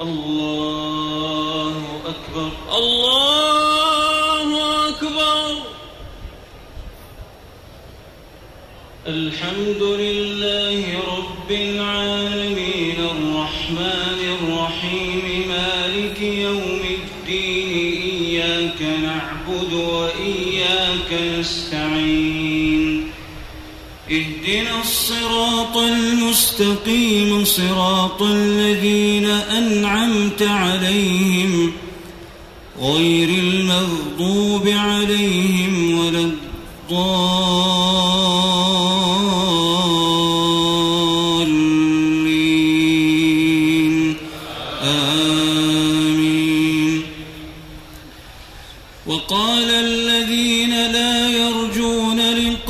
الله أكبر. الله اهدنا الصراط المستقيم صراط الذين أنعمت عليهم غير المغضوب عليهم ولا الضالين. آمين. وقال الذين لا يرجون لقاءنا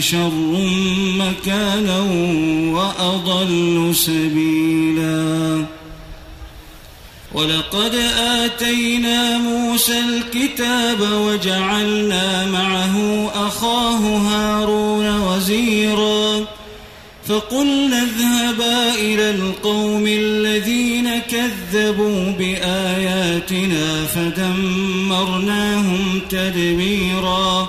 شر مكانا وأضل سبيلا. ولقد آتينا موسى الكتاب وجعلنا معه أخاه هارون وزيرا. فقلنا اذهبا إلى القوم الذين كذبوا بآياتنا فدمرناهم تدميرا.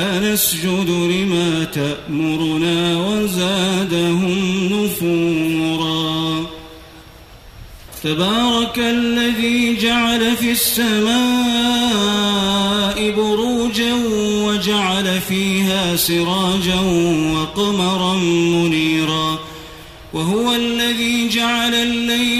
أنسجد لما تأمرنا وزادهم نفورا. تبارك الذي جعل في السماء بروجا وجعل فيها سراجا وقمرا منيرا. وهو الذي جعل الليل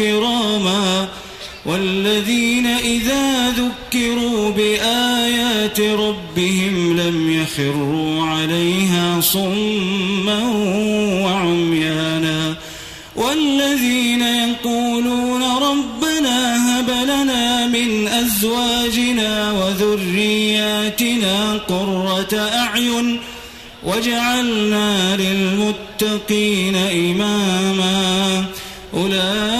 كراما والذين إذا ذكروا بآيات ربهم لم يخروا عليها صما وعميانا والذين يقولون ربنا هب لنا من أزواجنا وذرياتنا قرة أعين وجعلنا للمتقين إماما أولئك